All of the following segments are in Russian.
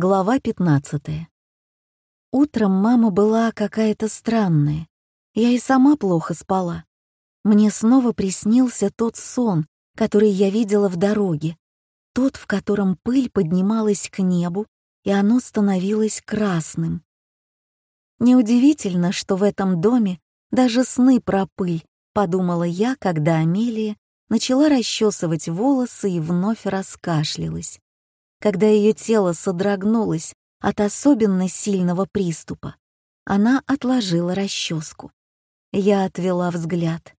Глава 15. Утром мама была какая-то странная. Я и сама плохо спала. Мне снова приснился тот сон, который я видела в дороге. Тот, в котором пыль поднималась к небу, и оно становилось красным. Неудивительно, что в этом доме даже сны про пыль, подумала я, когда Амелия начала расчесывать волосы и вновь раскашлялась когда ее тело содрогнулось от особенно сильного приступа, она отложила расческу. Я отвела взгляд.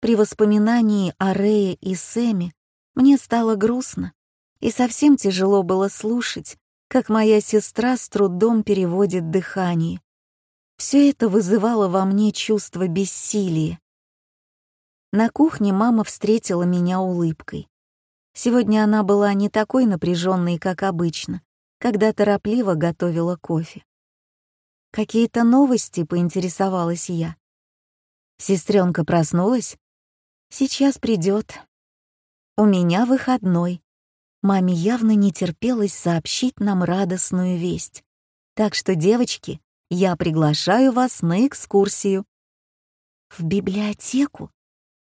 При воспоминании о Рее и Сэме мне стало грустно, и совсем тяжело было слушать, как моя сестра с трудом переводит дыхание. Все это вызывало во мне чувство бессилия. На кухне мама встретила меня улыбкой. Сегодня она была не такой напряженной, как обычно, когда торопливо готовила кофе. «Какие-то новости?» — поинтересовалась я. Сестренка проснулась? «Сейчас придет. У меня выходной. Маме явно не терпелось сообщить нам радостную весть. Так что, девочки, я приглашаю вас на экскурсию. В библиотеку?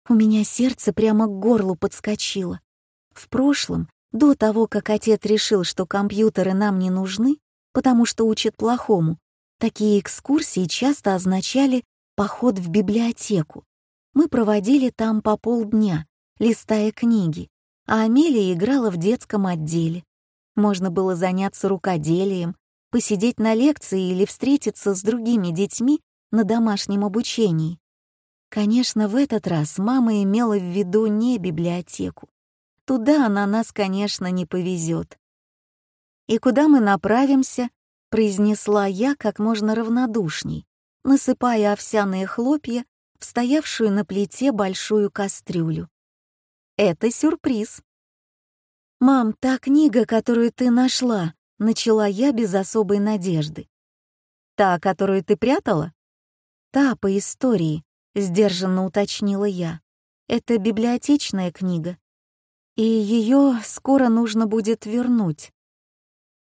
У меня сердце прямо к горлу подскочило. В прошлом, до того, как отец решил, что компьютеры нам не нужны, потому что учат плохому, такие экскурсии часто означали поход в библиотеку. Мы проводили там по полдня, листая книги, а Амелия играла в детском отделе. Можно было заняться рукоделием, посидеть на лекции или встретиться с другими детьми на домашнем обучении. Конечно, в этот раз мама имела в виду не библиотеку, Туда она нас, конечно, не повезет. «И куда мы направимся?» — произнесла я как можно равнодушней, насыпая овсяные хлопья в стоявшую на плите большую кастрюлю. «Это сюрприз». «Мам, та книга, которую ты нашла», — начала я без особой надежды. «Та, которую ты прятала?» «Та, по истории», — сдержанно уточнила я. «Это библиотечная книга и ее скоро нужно будет вернуть.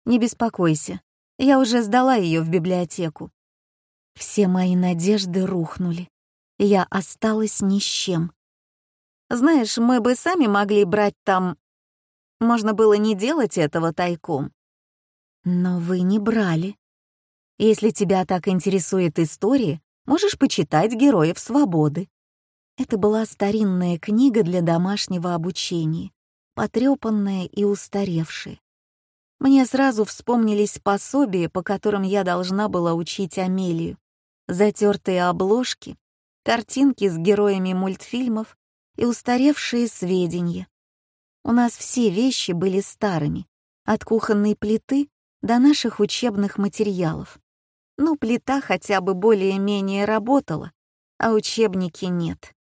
Не беспокойся, я уже сдала ее в библиотеку. Все мои надежды рухнули. Я осталась ни с чем. Знаешь, мы бы сами могли брать там... Можно было не делать этого тайком. Но вы не брали. Если тебя так интересует история, можешь почитать «Героев свободы». Это была старинная книга для домашнего обучения потрепанные и устаревшие. Мне сразу вспомнились пособия, по которым я должна была учить Амелию. Затертые обложки, картинки с героями мультфильмов и устаревшие сведения. У нас все вещи были старыми, от кухонной плиты до наших учебных материалов. Ну, плита хотя бы более-менее работала, а учебники нет.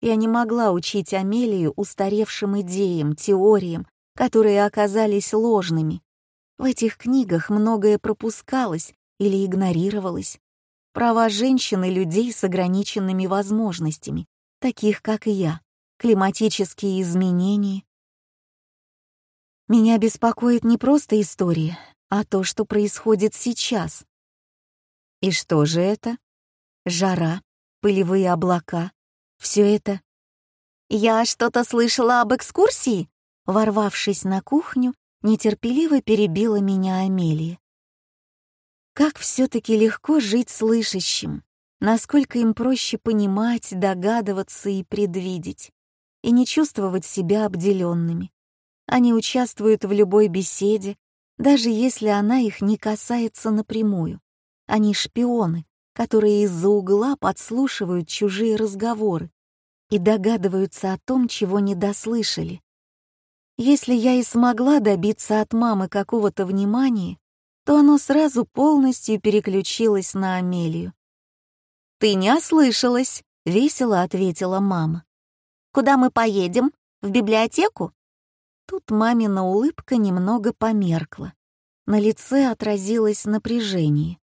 Я не могла учить Амелию устаревшим идеям, теориям, которые оказались ложными. В этих книгах многое пропускалось или игнорировалось. Права женщин и людей с ограниченными возможностями, таких как и я, климатические изменения. Меня беспокоит не просто история, а то, что происходит сейчас. И что же это? Жара, пылевые облака, все это... «Я что-то слышала об экскурсии?» Ворвавшись на кухню, нетерпеливо перебила меня Амелия. Как все-таки легко жить слышащим, насколько им проще понимать, догадываться и предвидеть, и не чувствовать себя обделенными. Они участвуют в любой беседе, даже если она их не касается напрямую. Они шпионы, которые из-за угла подслушивают чужие разговоры и догадываются о том, чего не дослышали. Если я и смогла добиться от мамы какого-то внимания, то оно сразу полностью переключилось на Амелию. «Ты не ослышалась», — весело ответила мама. «Куда мы поедем? В библиотеку?» Тут мамина улыбка немного померкла. На лице отразилось напряжение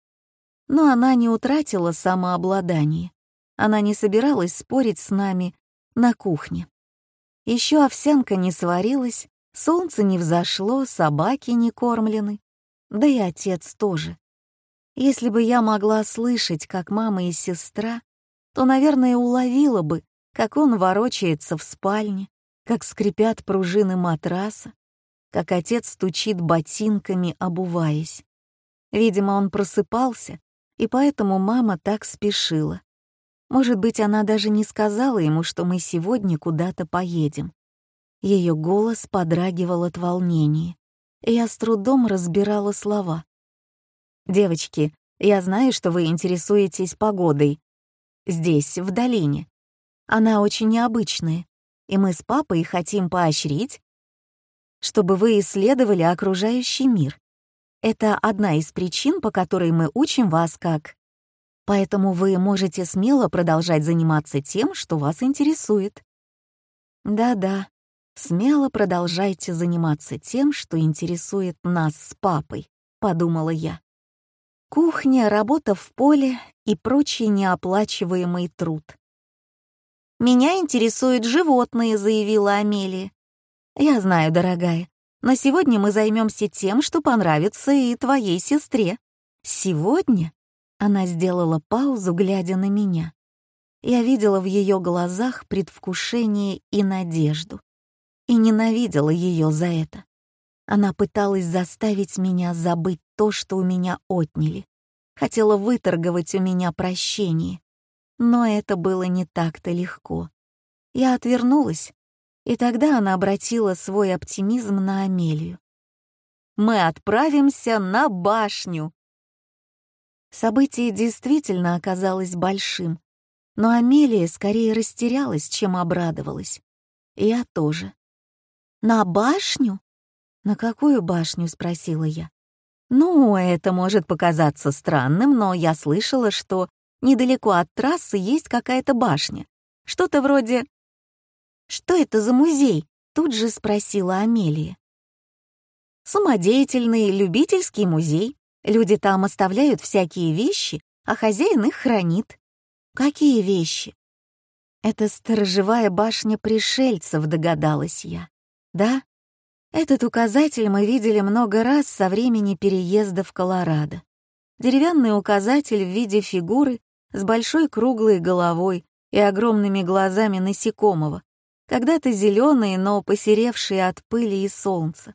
но она не утратила самообладание. Она не собиралась спорить с нами на кухне. Еще овсянка не сварилась, солнце не взошло, собаки не кормлены. да и отец тоже. Если бы я могла слышать, как мама и сестра, то, наверное, уловила бы, как он ворочается в спальне, как скрипят пружины матраса, как отец стучит ботинками, обуваясь. Видимо, он просыпался, и поэтому мама так спешила. Может быть, она даже не сказала ему, что мы сегодня куда-то поедем. Ее голос подрагивал от волнения, и я с трудом разбирала слова. «Девочки, я знаю, что вы интересуетесь погодой. Здесь, в долине. Она очень необычная, и мы с папой хотим поощрить, чтобы вы исследовали окружающий мир. Это одна из причин, по которой мы учим вас как. Поэтому вы можете смело продолжать заниматься тем, что вас интересует. Да-да, смело продолжайте заниматься тем, что интересует нас с папой, подумала я. Кухня, работа в поле и прочий неоплачиваемый труд. «Меня интересуют животные», — заявила Амелия. «Я знаю, дорогая, но сегодня мы займемся тем, что понравится и твоей сестре. Сегодня?» Она сделала паузу, глядя на меня. Я видела в ее глазах предвкушение и надежду. И ненавидела ее за это. Она пыталась заставить меня забыть то, что у меня отняли. Хотела выторговать у меня прощение. Но это было не так-то легко. Я отвернулась, и тогда она обратила свой оптимизм на Амелию. «Мы отправимся на башню!» Событие действительно оказалось большим, но Амелия скорее растерялась, чем обрадовалась. Я тоже. «На башню?» «На какую башню?» — спросила я. «Ну, это может показаться странным, но я слышала, что недалеко от трассы есть какая-то башня. Что-то вроде «Что это за музей?» — тут же спросила Амелия. «Самодеятельный любительский музей. Люди там оставляют всякие вещи, а хозяин их хранит». «Какие вещи?» «Это сторожевая башня пришельцев», — догадалась я. «Да? Этот указатель мы видели много раз со времени переезда в Колорадо. Деревянный указатель в виде фигуры с большой круглой головой и огромными глазами насекомого, когда-то зеленые, но посеревшие от пыли и солнца.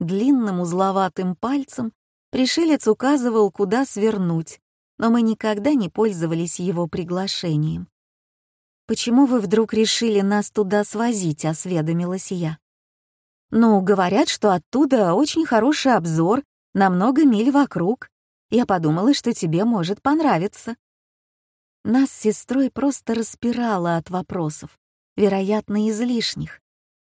Длинным узловатым пальцем пришелец указывал, куда свернуть, но мы никогда не пользовались его приглашением. «Почему вы вдруг решили нас туда свозить?» — осведомилась я. «Ну, говорят, что оттуда очень хороший обзор на много миль вокруг. Я подумала, что тебе может понравиться». Нас с сестрой просто распирало от вопросов вероятно, излишних.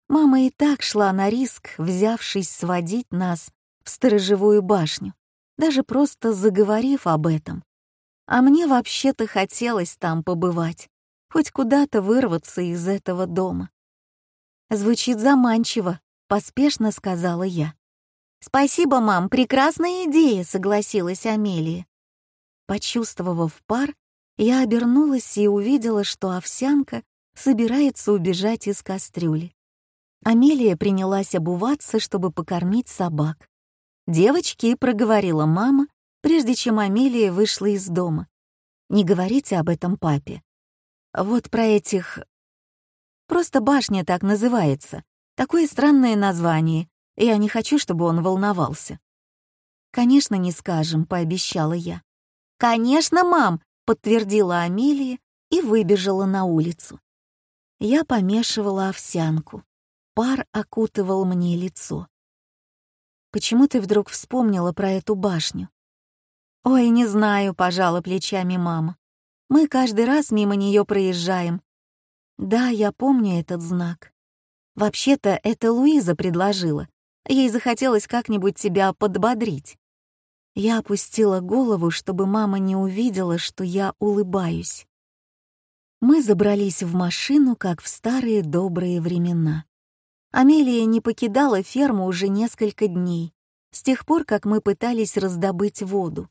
Мама и так шла на риск, взявшись сводить нас в сторожевую башню, даже просто заговорив об этом. А мне вообще-то хотелось там побывать, хоть куда-то вырваться из этого дома. Звучит заманчиво, поспешно сказала я. «Спасибо, мам, прекрасная идея», — согласилась Амелия. Почувствовав пар, я обернулась и увидела, что овсянка собирается убежать из кастрюли. Амелия принялась обуваться, чтобы покормить собак. «Девочки», — проговорила мама, прежде чем Амелия вышла из дома. «Не говорите об этом папе. Вот про этих... Просто башня так называется. Такое странное название. Я не хочу, чтобы он волновался». «Конечно, не скажем», — пообещала я. «Конечно, мам», — подтвердила Амелия и выбежала на улицу. Я помешивала овсянку. Пар окутывал мне лицо. «Почему ты вдруг вспомнила про эту башню?» «Ой, не знаю», — пожала плечами мама. «Мы каждый раз мимо нее проезжаем». «Да, я помню этот знак. Вообще-то это Луиза предложила. Ей захотелось как-нибудь тебя подбодрить». Я опустила голову, чтобы мама не увидела, что я улыбаюсь. Мы забрались в машину, как в старые добрые времена. Амелия не покидала ферму уже несколько дней, с тех пор, как мы пытались раздобыть воду.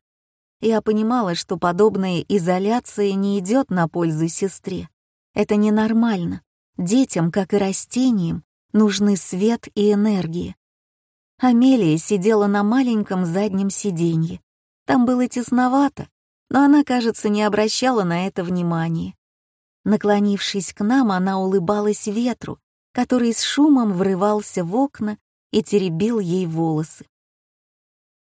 Я понимала, что подобная изоляция не идет на пользу сестре. Это ненормально. Детям, как и растениям, нужны свет и энергия. Амелия сидела на маленьком заднем сиденье. Там было тесновато, но она, кажется, не обращала на это внимания. Наклонившись к нам, она улыбалась ветру, который с шумом врывался в окна и теребил ей волосы.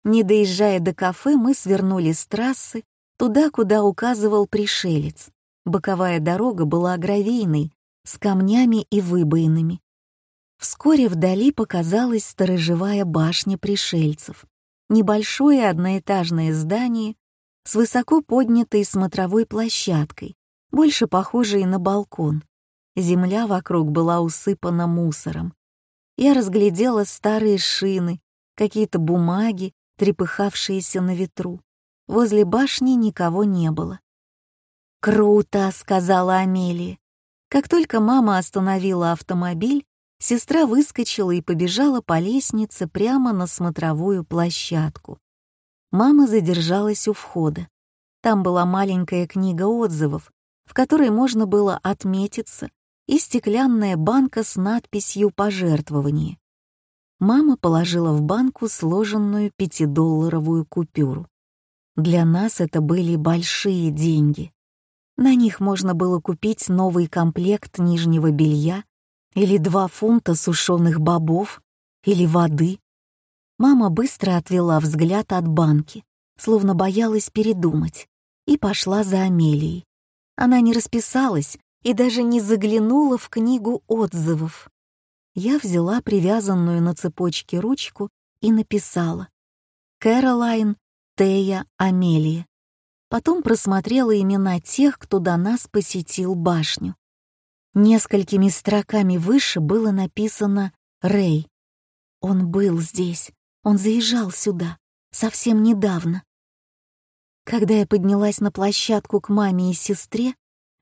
Не доезжая до кафе, мы свернули с трассы туда, куда указывал пришелец. Боковая дорога была гравийной, с камнями и выбоинами. Вскоре вдали показалась сторожевая башня пришельцев. Небольшое одноэтажное здание с высоко поднятой смотровой площадкой, больше похожей на балкон. Земля вокруг была усыпана мусором. Я разглядела старые шины, какие-то бумаги, трепыхавшиеся на ветру. Возле башни никого не было. «Круто!» — сказала Амелия. Как только мама остановила автомобиль, сестра выскочила и побежала по лестнице прямо на смотровую площадку. Мама задержалась у входа. Там была маленькая книга отзывов, в которой можно было отметиться, и стеклянная банка с надписью «Пожертвование». Мама положила в банку сложенную пятидолларовую купюру. Для нас это были большие деньги. На них можно было купить новый комплект нижнего белья или два фунта сушеных бобов или воды. Мама быстро отвела взгляд от банки, словно боялась передумать, и пошла за Амелией. Она не расписалась и даже не заглянула в книгу отзывов. Я взяла привязанную на цепочке ручку и написала «Кэролайн, Тея, Амелия». Потом просмотрела имена тех, кто до нас посетил башню. Несколькими строками выше было написано «Рэй». Он был здесь, он заезжал сюда, совсем недавно. Когда я поднялась на площадку к маме и сестре,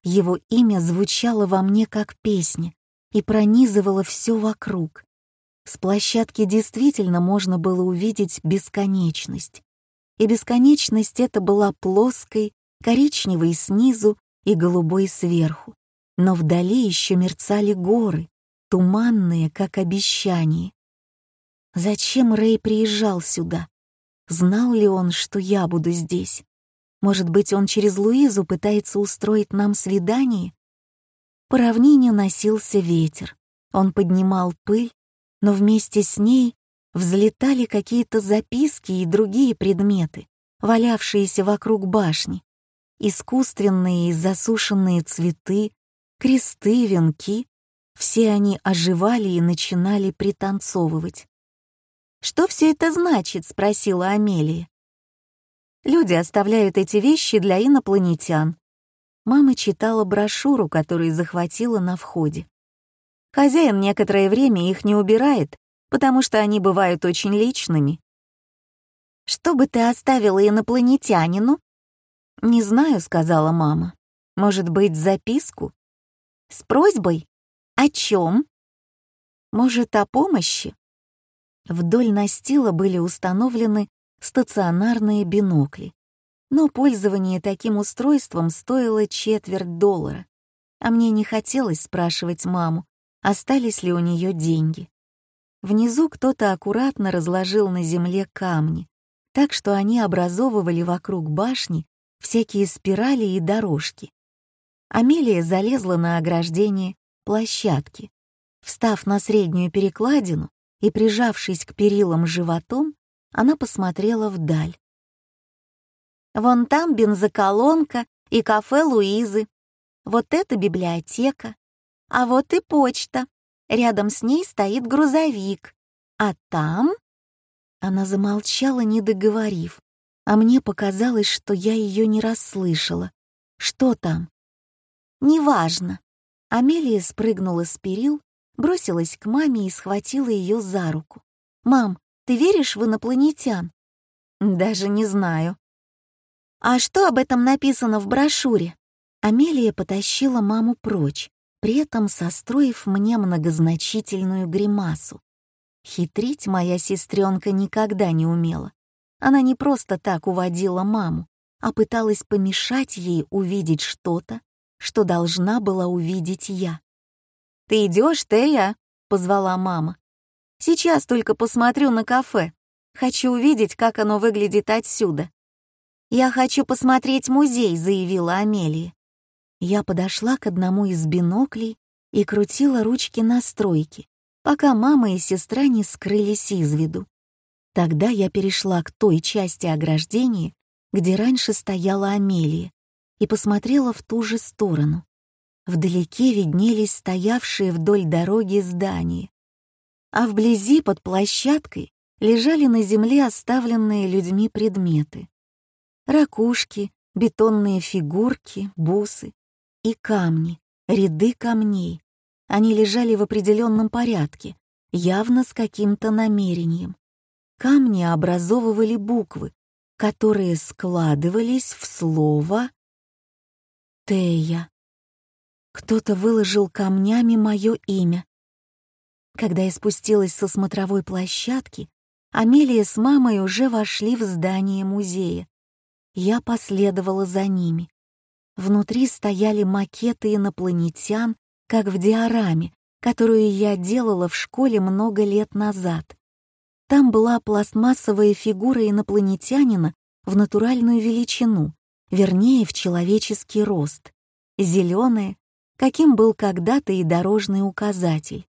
его имя звучало во мне как песня и пронизывало все вокруг. С площадки действительно можно было увидеть бесконечность. И бесконечность эта была плоской, коричневой снизу и голубой сверху. Но вдали еще мерцали горы, туманные, как обещание. Зачем Рэй приезжал сюда? Знал ли он, что я буду здесь? Может быть, он через Луизу пытается устроить нам свидание? По равнине носился ветер. Он поднимал пыль, но вместе с ней взлетали какие-то записки и другие предметы, валявшиеся вокруг башни. Искусственные и засушенные цветы, кресты, венки — все они оживали и начинали пританцовывать. «Что все это значит?» — спросила Амелия. Люди оставляют эти вещи для инопланетян. Мама читала брошюру, которую захватила на входе. Хозяин некоторое время их не убирает, потому что они бывают очень личными. «Что бы ты оставила инопланетянину?» «Не знаю», — сказала мама. «Может быть, записку?» «С просьбой? О чем?» «Может, о помощи?» Вдоль настила были установлены стационарные бинокли. Но пользование таким устройством стоило четверть доллара, а мне не хотелось спрашивать маму, остались ли у нее деньги. Внизу кто-то аккуратно разложил на земле камни, так что они образовывали вокруг башни всякие спирали и дорожки. Амелия залезла на ограждение площадки. Встав на среднюю перекладину и прижавшись к перилам животом, она посмотрела вдаль. «Вон там бензоколонка и кафе Луизы. Вот это библиотека. А вот и почта. Рядом с ней стоит грузовик. А там...» Она замолчала, не договорив, а мне показалось, что я ее не расслышала. «Что там?» «Неважно». Амелия спрыгнула с перил, бросилась к маме и схватила ее за руку. «Мам, ты веришь в инопланетян? Даже не знаю. А что об этом написано в брошюре? Амелия потащила маму прочь, при этом состроив мне многозначительную гримасу. Хитрить моя сестренка никогда не умела. Она не просто так уводила маму, а пыталась помешать ей увидеть что-то, что должна была увидеть я. «Ты идешь, Тея?» — позвала мама. Сейчас только посмотрю на кафе. Хочу увидеть, как оно выглядит отсюда». «Я хочу посмотреть музей», — заявила Амелия. Я подошла к одному из биноклей и крутила ручки настройки, пока мама и сестра не скрылись из виду. Тогда я перешла к той части ограждения, где раньше стояла Амелия, и посмотрела в ту же сторону. Вдалеке виднелись стоявшие вдоль дороги здания, а вблизи под площадкой лежали на земле оставленные людьми предметы. Ракушки, бетонные фигурки, бусы и камни, ряды камней. Они лежали в определенном порядке, явно с каким-то намерением. Камни образовывали буквы, которые складывались в слово «Тея». Кто-то выложил камнями мое имя. Когда я спустилась со смотровой площадки, Амелия с мамой уже вошли в здание музея. Я последовала за ними. Внутри стояли макеты инопланетян, как в диораме, которую я делала в школе много лет назад. Там была пластмассовая фигура инопланетянина в натуральную величину, вернее, в человеческий рост. Зеленая, каким был когда-то и дорожный указатель.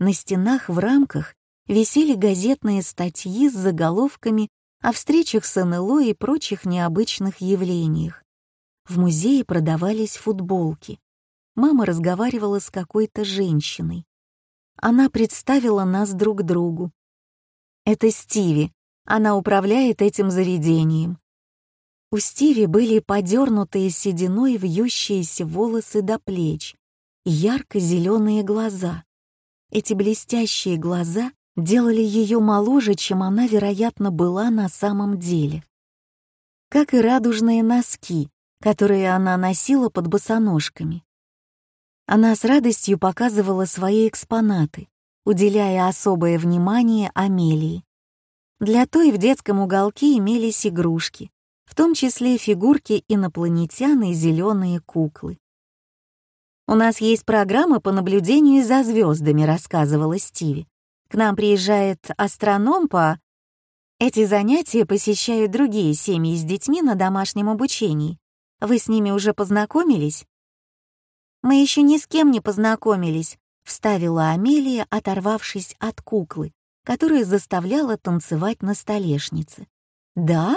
На стенах в рамках висели газетные статьи с заголовками о встречах с НЛО и прочих необычных явлениях. В музее продавались футболки. Мама разговаривала с какой-то женщиной. Она представила нас друг другу. «Это Стиви. Она управляет этим заведением». У Стиви были подернутые сединой вьющиеся волосы до плеч и ярко-зеленые глаза. Эти блестящие глаза делали ее моложе, чем она, вероятно, была на самом деле. Как и радужные носки, которые она носила под босоножками. Она с радостью показывала свои экспонаты, уделяя особое внимание Амелии. Для той в детском уголке имелись игрушки, в том числе фигурки инопланетян и зеленые куклы. «У нас есть программа по наблюдению за звездами», — рассказывала Стиви. К нам приезжает астроном по... Эти занятия посещают другие семьи с детьми на домашнем обучении. Вы с ними уже познакомились? Мы еще ни с кем не познакомились, вставила Амелия, оторвавшись от куклы, которая заставляла танцевать на столешнице. Да?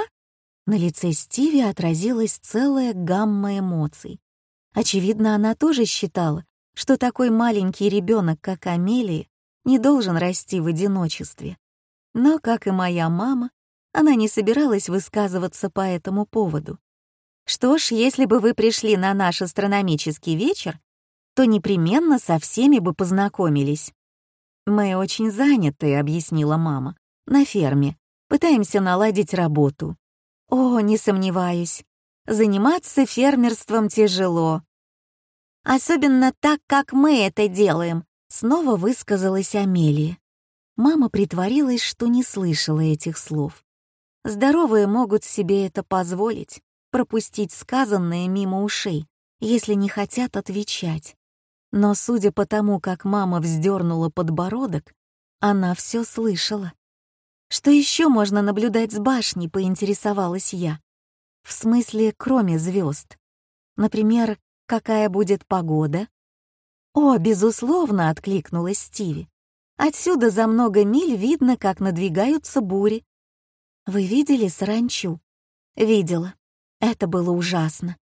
На лице Стиви отразилась целая гамма эмоций. Очевидно, она тоже считала, что такой маленький ребенок, как Амелия, не должен расти в одиночестве. Но, как и моя мама, она не собиралась высказываться по этому поводу. Что ж, если бы вы пришли на наш астрономический вечер, то непременно со всеми бы познакомились. «Мы очень заняты», — объяснила мама, — «на ферме. Пытаемся наладить работу». «О, не сомневаюсь. Заниматься фермерством тяжело. Особенно так, как мы это делаем», Снова высказалась Амелия. Мама притворилась, что не слышала этих слов. Здоровые могут себе это позволить, пропустить сказанное мимо ушей, если не хотят отвечать. Но судя по тому, как мама вздернула подбородок, она все слышала. Что еще можно наблюдать с башни, поинтересовалась я. В смысле, кроме звезд. Например, какая будет погода, «О, безусловно!» — откликнулась Стиви. «Отсюда за много миль видно, как надвигаются бури». «Вы видели саранчу?» «Видела. Это было ужасно».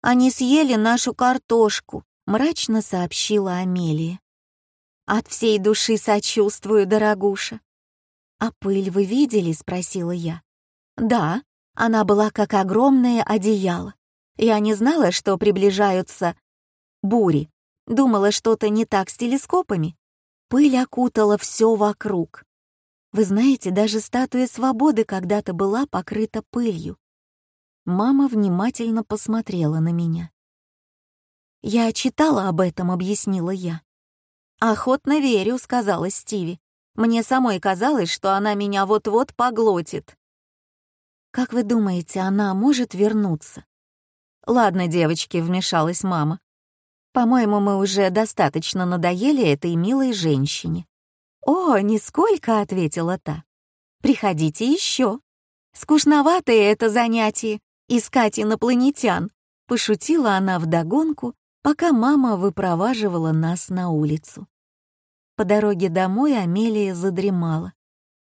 «Они съели нашу картошку», — мрачно сообщила Амелия. «От всей души сочувствую, дорогуша». «А пыль вы видели?» — спросила я. «Да, она была как огромное одеяло. Я не знала, что приближаются бури, Думала, что-то не так с телескопами. Пыль окутала все вокруг. Вы знаете, даже статуя свободы когда-то была покрыта пылью. Мама внимательно посмотрела на меня. «Я читала об этом», — объяснила я. «Охотно верю», — сказала Стиви. «Мне самой казалось, что она меня вот-вот поглотит». «Как вы думаете, она может вернуться?» «Ладно, девочки», — вмешалась мама. По-моему, мы уже достаточно надоели этой милой женщине. «О, нисколько», — ответила та. «Приходите еще. Скучноватое это занятие — искать инопланетян», — пошутила она вдогонку, пока мама выпроваживала нас на улицу. По дороге домой Амелия задремала.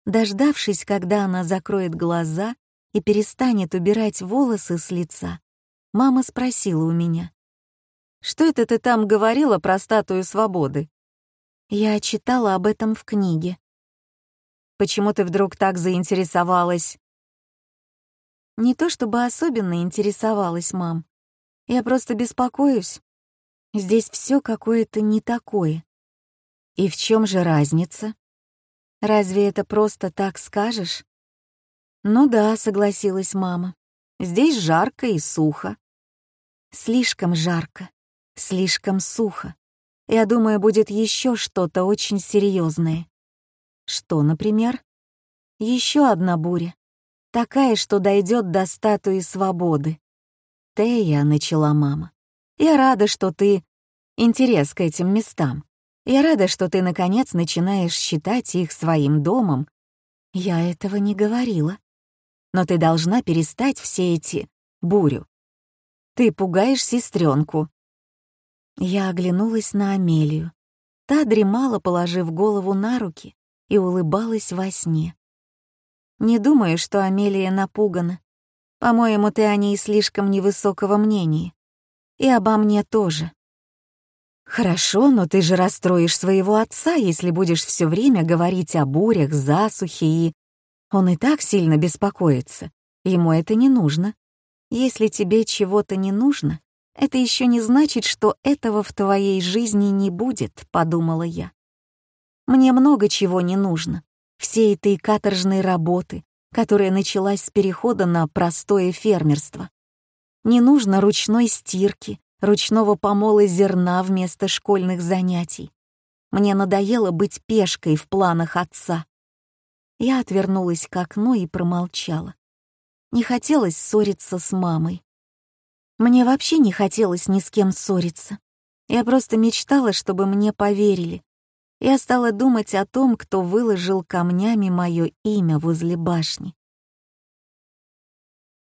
Дождавшись, когда она закроет глаза и перестанет убирать волосы с лица, мама спросила у меня. «Что это ты там говорила про статую свободы?» Я читала об этом в книге. «Почему ты вдруг так заинтересовалась?» «Не то чтобы особенно интересовалась, мам. Я просто беспокоюсь. Здесь все какое-то не такое. И в чем же разница? Разве это просто так скажешь? Ну да, согласилась мама. Здесь жарко и сухо. Слишком жарко, слишком сухо. Я думаю, будет еще что-то очень серьезное. Что, например? Еще одна буря. Такая, что дойдет до статуи свободы. Тея, начала мама. Я рада, что ты... Интерес к этим местам. Я рада, что ты, наконец, начинаешь считать их своим домом. Я этого не говорила. Но ты должна перестать все эти... бурю. Ты пугаешь сестренку. Я оглянулась на Амелию. Та дремала, положив голову на руки, и улыбалась во сне. Не думаю, что Амелия напугана. По-моему, ты о ней слишком невысокого мнения. И обо мне тоже. «Хорошо, но ты же расстроишь своего отца, если будешь все время говорить о бурях, засухе и...» Он и так сильно беспокоится. Ему это не нужно. Если тебе чего-то не нужно, это еще не значит, что этого в твоей жизни не будет, подумала я. Мне много чего не нужно. Все этой каторжной работы, которая началась с перехода на простое фермерство. Не нужно ручной стирки, ручного помола зерна вместо школьных занятий. Мне надоело быть пешкой в планах отца. Я отвернулась к окну и промолчала. Не хотелось ссориться с мамой. Мне вообще не хотелось ни с кем ссориться. Я просто мечтала, чтобы мне поверили. Я стала думать о том, кто выложил камнями мое имя возле башни.